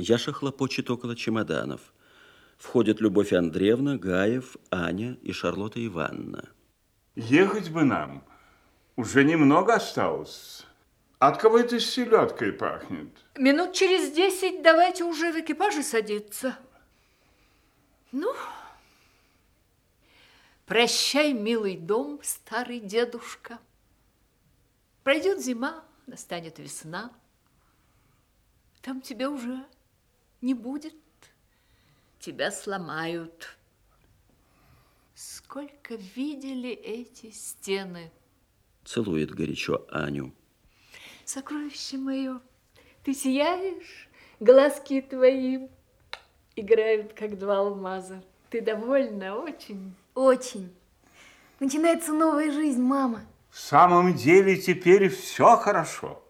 Яша хлопочет около чемоданов. Входят Любовь Андреевна, Гаев, Аня и Шарлотта Ивановна. Ехать бы нам. Уже немного осталось. От кого это селедкой пахнет? Минут через десять давайте уже в экипаже садиться. Ну, прощай, милый дом, старый дедушка. Пройдет зима, настанет весна. Там тебя уже не будет. Тебя сломают. Сколько видели эти стены. Целует горячо Аню. Сокровище мое, ты сияешь, глазки твои играют, как два алмаза. Ты довольна очень? Очень. Начинается новая жизнь, мама. В самом деле теперь все хорошо.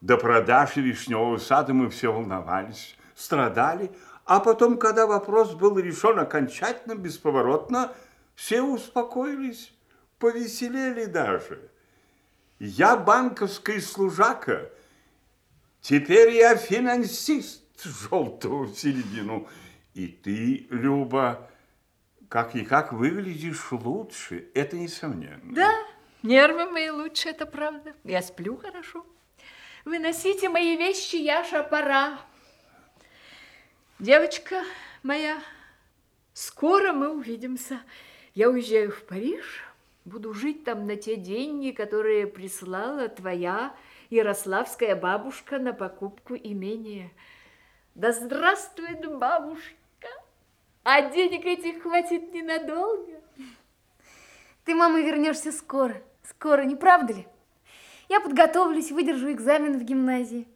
До продажи вишневого сада мы все волновались, страдали, а потом, когда вопрос был решен окончательно, бесповоротно, все успокоились, повеселели даже. Я банковский служака, теперь я финансист желтого в середину. И ты, Люба, как-никак выглядишь лучше, это несомненно. Да, нервы мои лучше, это правда. Я сплю хорошо. Выносите мои вещи, Яша, пора. Девочка моя, скоро мы увидимся. Я уезжаю в Париж, буду жить там на те деньги, которые прислала твоя ярославская бабушка на покупку имения. Да здравствует бабушка! А денег этих хватит ненадолго. Ты, мама, вернешься скоро. Скоро, не правда ли? Я подготовлюсь, выдержу экзамен в гимназии.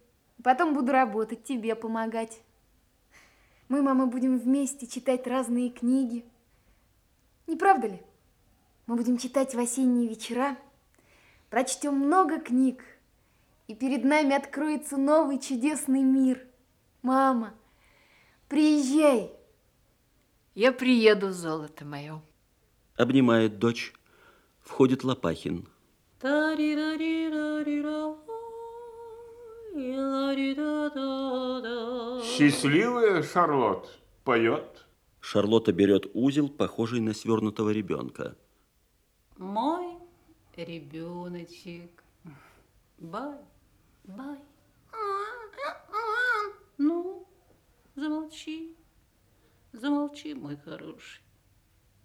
Потом буду работать, тебе помогать. Мы, мама, будем вместе читать разные книги. Не правда ли? Мы будем читать в осенние вечера, прочтем много книг, и перед нами откроется новый чудесный мир. Мама, приезжай. Я приеду, золото мое. Обнимает дочь. Входит Лопахин. Счастливая Шарлот поет. Шарлотта берет узел, похожий на свернутого ребенка. Мой ребеночек. Бай, бай. Ну, замолчи. Замолчи, мой хороший.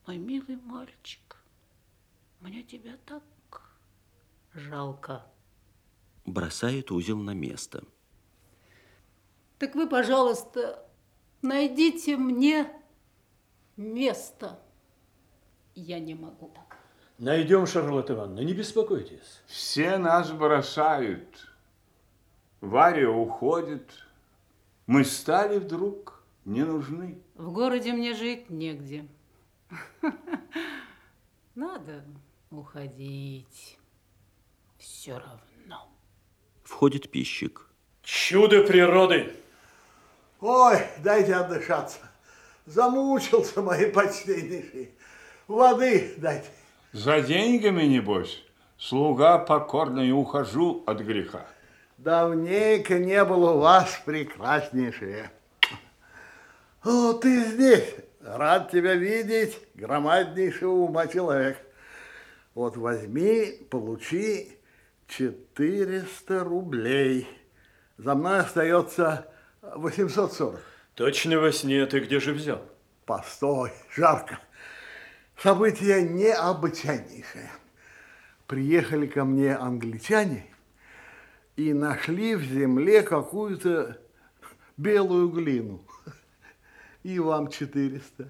Мой милый мальчик. Мне тебя так жалко. Бросает узел на место. Так вы, пожалуйста, найдите мне место. Я не могу так. Найдем, Шарлотта Ивановна, не беспокойтесь. Все нас бросают. Варя уходит. Мы стали вдруг не нужны. В городе мне жить негде. Надо уходить. Все равно. Входит пищик. Чудо природы! Ой, дайте отдышаться. Замучился, мои почтеннейшие. Воды дайте. За деньгами, небось, слуга покорный, ухожу от греха. Давненько не было у вас, прекраснейшие. О, ты здесь. Рад тебя видеть, громаднейшего ума человек. Вот возьми, получи 400 рублей. За мной остается 840. Точно во сне ты где же взял? Постой, жарко. Событие необычайнейшее. Приехали ко мне англичане и нашли в земле какую-то белую глину. И вам 400.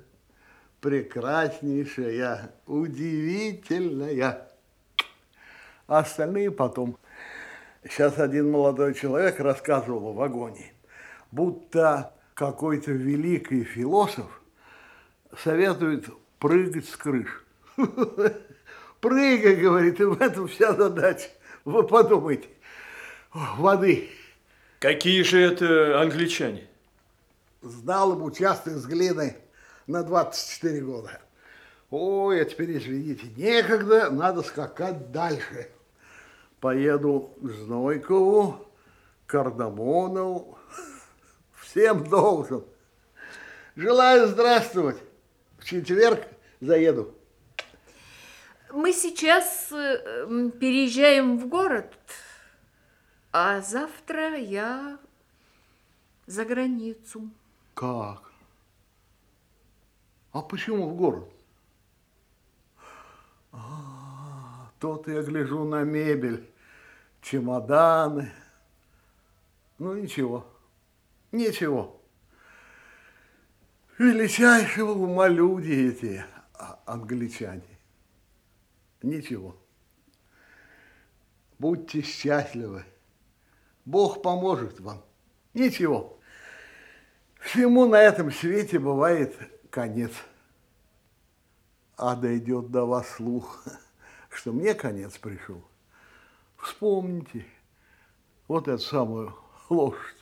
Прекраснейшая, удивительная. А остальные потом. Сейчас один молодой человек рассказывал в вагоне, будто какой-то великий философ советует прыгать с крыш. Прыгай, говорит, и в этом вся задача. Вы подумайте. Воды. Какие же это англичане? Знал ему участок с глиной на 24 года. Ой, а теперь, извините, некогда, надо скакать дальше. Поеду в Знойкову, Кардамонов, в всем должен. Желаю здравствовать. В четверг заеду. Мы сейчас э, переезжаем в город, а завтра я за границу. Как? А почему в город? А, тут я гляжу на мебель, чемоданы. Ну, ничего, ничего. Величайшего ума люди эти а, англичане. Ничего. Будьте счастливы. Бог поможет вам. Ничего. Всему на этом свете бывает конец. А дойдет до вас слух, что мне конец пришел. Вспомните вот эту самую лошадь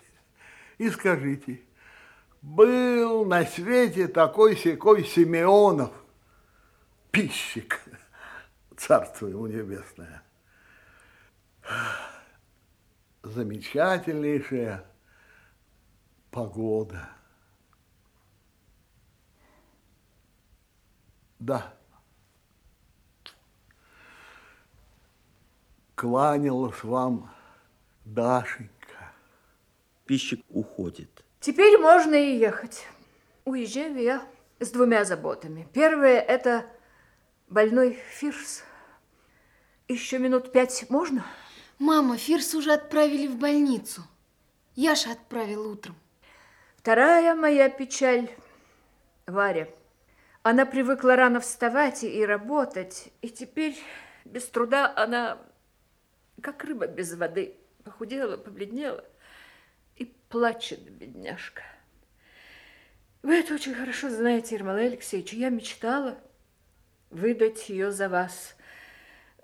и скажите, был на свете такой секой Симеонов, пищик, царство ему небесное. Замечательнейшая погода. Да. Кланялась вам Дашенька. Пищик уходит. Теперь можно и ехать. Уезжаю я с двумя заботами. Первое – это больной Фирс. Еще минут пять можно? Мама, Фирс уже отправили в больницу. Яша отправил утром. Вторая моя печаль – Варя. Она привыкла рано вставать и работать, и теперь без труда она, как рыба без воды, похудела, побледнела и плачет, бедняжка. Вы это очень хорошо знаете, Ермолай Алексеевич. Я мечтала выдать ее за вас.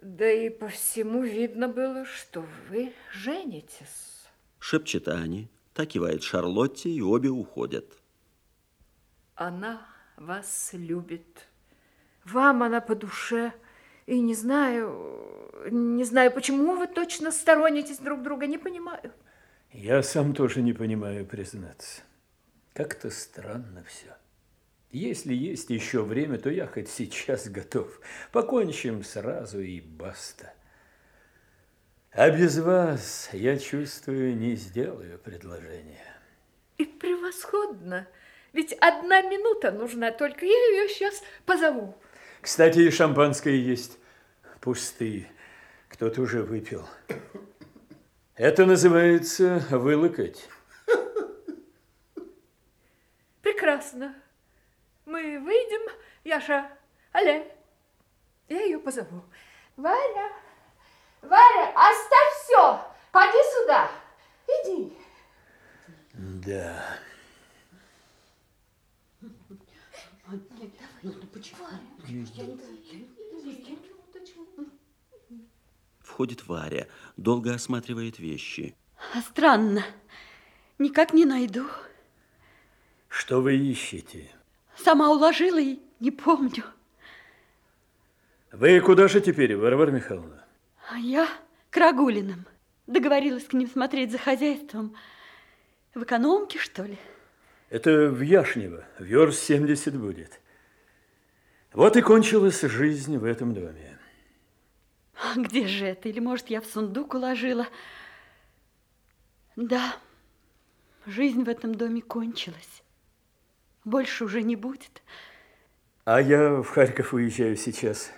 Да и по всему видно было, что вы женитесь. Шепчет Ане, так кивает Шарлотте, и обе уходят. Она вас любит. Вам она по душе. И не знаю, не знаю, почему вы точно сторонитесь друг друга, не понимаю. Я сам тоже не понимаю, признаться. Как-то странно все. Если есть еще время, то я хоть сейчас готов. Покончим сразу и баста. А без вас, я чувствую, не сделаю предложение. И превосходно. Ведь одна минута нужна, только я ее сейчас позову. Кстати, и шампанское есть. Пустые. Кто-то уже выпил. Это называется вылокать. Прекрасно. Мы выйдем, Яша, але, я ее позову. Варя, Варя, оставь все, поди сюда, иди. Да. Входит Варя, долго осматривает вещи. А Странно. Никак не найду. Что вы ищете? Сама уложила и не помню. Вы куда же теперь, Варвара Михайловна? А я к Рагулиным. Договорилась к ним смотреть за хозяйством. В экономке, что ли? Это в Яшнево, верст 70 будет. Вот и кончилась жизнь в этом доме. А где же это? Или, может, я в сундук уложила? Да, жизнь в этом доме кончилась. Больше уже не будет. А я в Харьков уезжаю сейчас.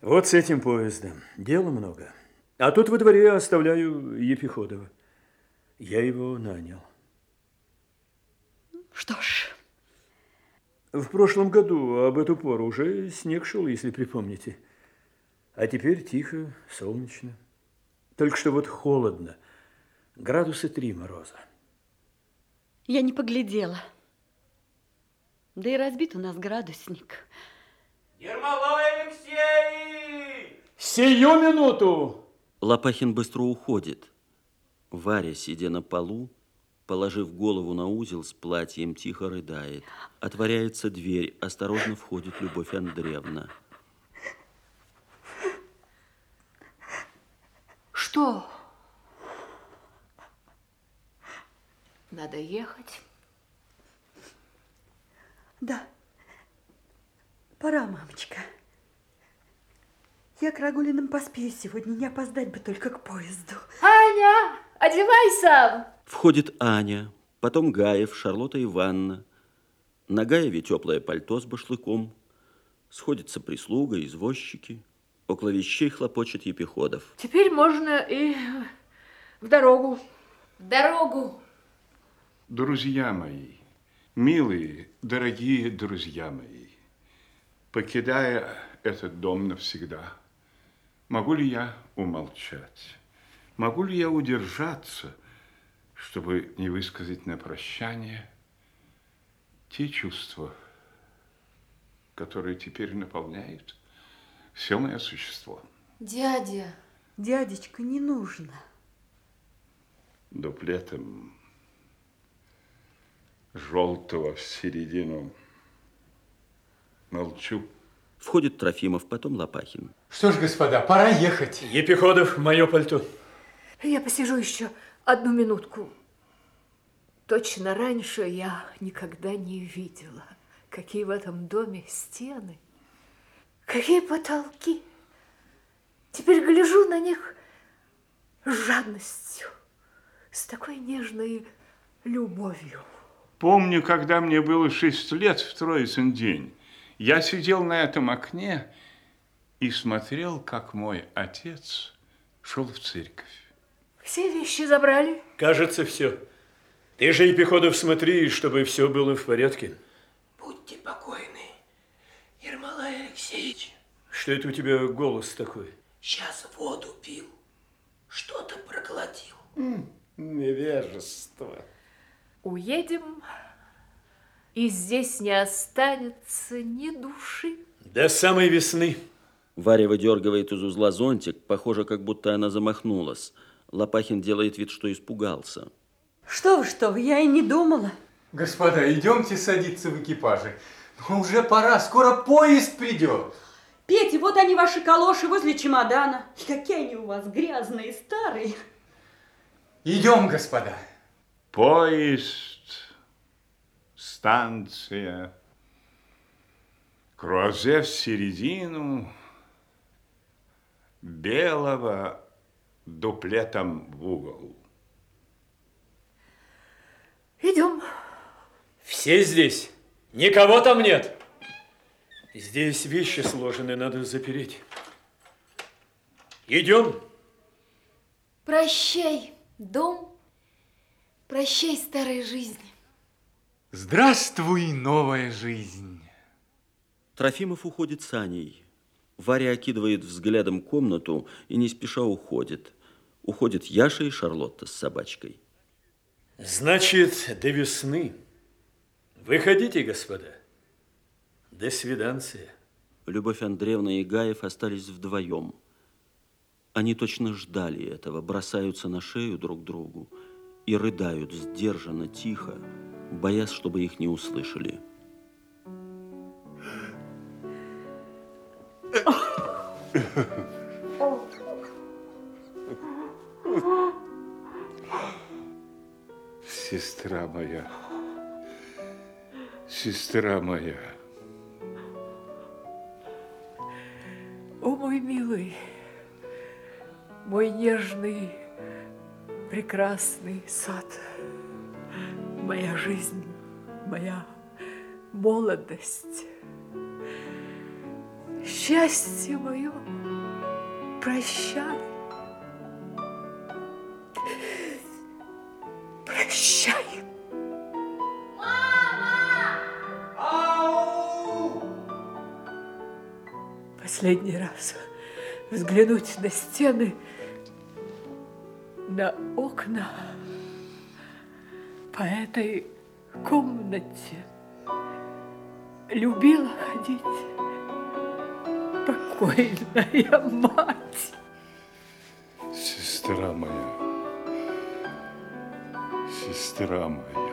Вот с этим поездом. Дела много. А тут во дворе оставляю Епиходова. Я его нанял. Что ж, В прошлом году об эту пору уже снег шел, если припомните. А теперь тихо, солнечно. Только что вот холодно. Градусы три мороза. я не поглядела. Да и разбит у нас градусник. Ермолай Алексей! Сию минуту! Лопахин быстро уходит. Варя, сидя на полу, положив голову на узел с платьем, тихо рыдает. Отворяется дверь, осторожно входит Любовь Андреевна. Что? Надо ехать. Да. Пора, мамочка. Я к Рагулиным поспею сегодня, не опоздать бы только к поезду. Аня, одевайся! Входит Аня, потом Гаев, Шарлотта Ивановна. На Гаеве теплое пальто с башлыком. Сходится прислуга, извозчики. Около вещей хлопочет Епиходов. Теперь можно и в дорогу. В дорогу. Друзья мои, милые, дорогие друзья мои, покидая этот дом навсегда, могу ли я умолчать? Могу ли я удержаться, чтобы не высказать на прощание те чувства, которые теперь наполняют все мое существо? Дядя. Дядечка, не нужно. дуплетом желтого в середину. Молчу. Входит Трофимов, потом Лопахин. Что ж, господа, пора ехать. Епиходов, мое пальто. Я посижу еще одну минутку. Точно раньше я никогда не видела, какие в этом доме стены, какие потолки. Теперь гляжу на них с жадностью, с такой нежной любовью. Помню, когда мне было шесть лет в Троицын день, я сидел на этом окне и смотрел, как мой отец шел в церковь. Все вещи забрали? Кажется, все. Ты же, Епиходов, смотри, чтобы все было в порядке. Будьте покойны, Алексеевич. Что это у тебя голос такой? Сейчас воду пил, что-то проглотил. Невежество. Уедем, и здесь не останется ни души. До самой весны. Варя выдергивает из узла зонтик, похоже, как будто она замахнулась. Лопахин делает вид, что испугался. Что вы, что вы, я и не думала. Господа, идемте садиться в экипаже. Ну, уже пора, скоро поезд придет. Петя, вот они, ваши калоши, возле чемодана. И какие они у вас грязные, старые. Идем, господа. Поезд, станция, круазе в середину, белого дуплетом в угол. Идем. Все здесь? Никого там нет? Здесь вещи сложены, надо запереть. Идем. Прощай, дом. Прощай, старая жизнь. Здравствуй, новая жизнь. Трофимов уходит с Аней. Варя окидывает взглядом комнату и не спеша уходит. Уходит Яша и Шарлотта с собачкой. Значит, до весны. Выходите, господа. До свиданция. Любовь Андреевна и Гаев остались вдвоем. Они точно ждали этого, бросаются на шею друг другу и рыдают сдержанно, тихо, боясь, чтобы их не услышали. Сестра моя, сестра моя. О, мой милый, мой нежный, прекрасный сад, моя жизнь, моя молодость, счастье мое, прощай. Последний раз взглянуть на стены, на окна по этой комнате. Любила ходить покойная мать. Сестра моя, сестра моя.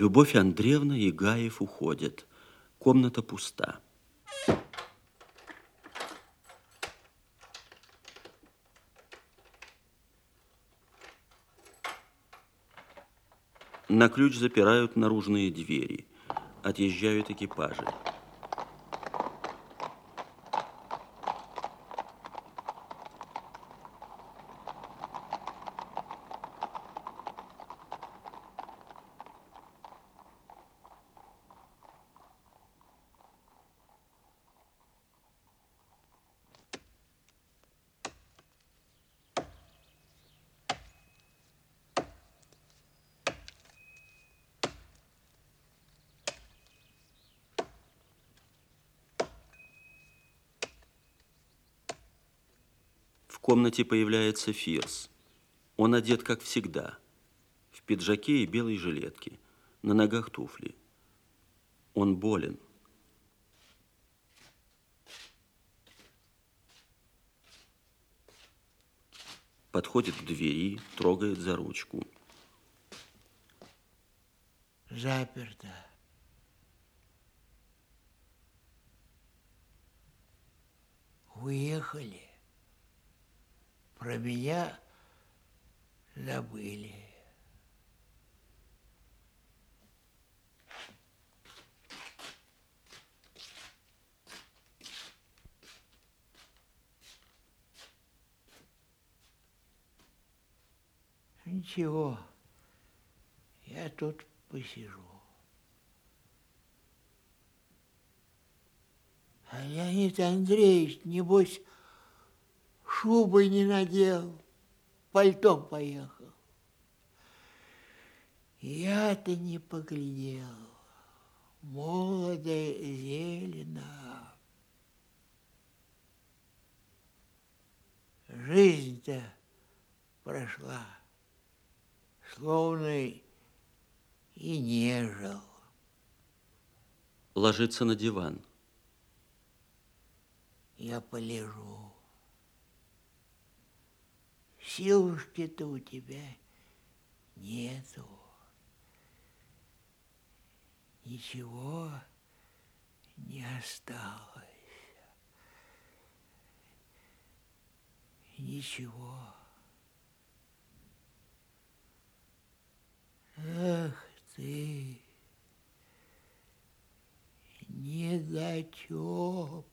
Любовь Андреевна и Гаев уходят. Комната пуста. На ключ запирают наружные двери. Отъезжают экипажи. В комнате появляется Фирс. Он одет, как всегда, в пиджаке и белой жилетке, на ногах туфли. Он болен. Подходит к двери, трогает за ручку. Заперто. Уехали. Про меня забыли. Ничего, я тут посижу. А Леонид Андреевич, небось, шубы не надел, пальтом поехал. Я-то не поглядел, молодо зелено. Жизнь-то прошла, словно и не жил. Ложится на диван. Я полежу. Силушки-то у тебя нету. Ничего не осталось. Ничего. Ах ты, недотепа.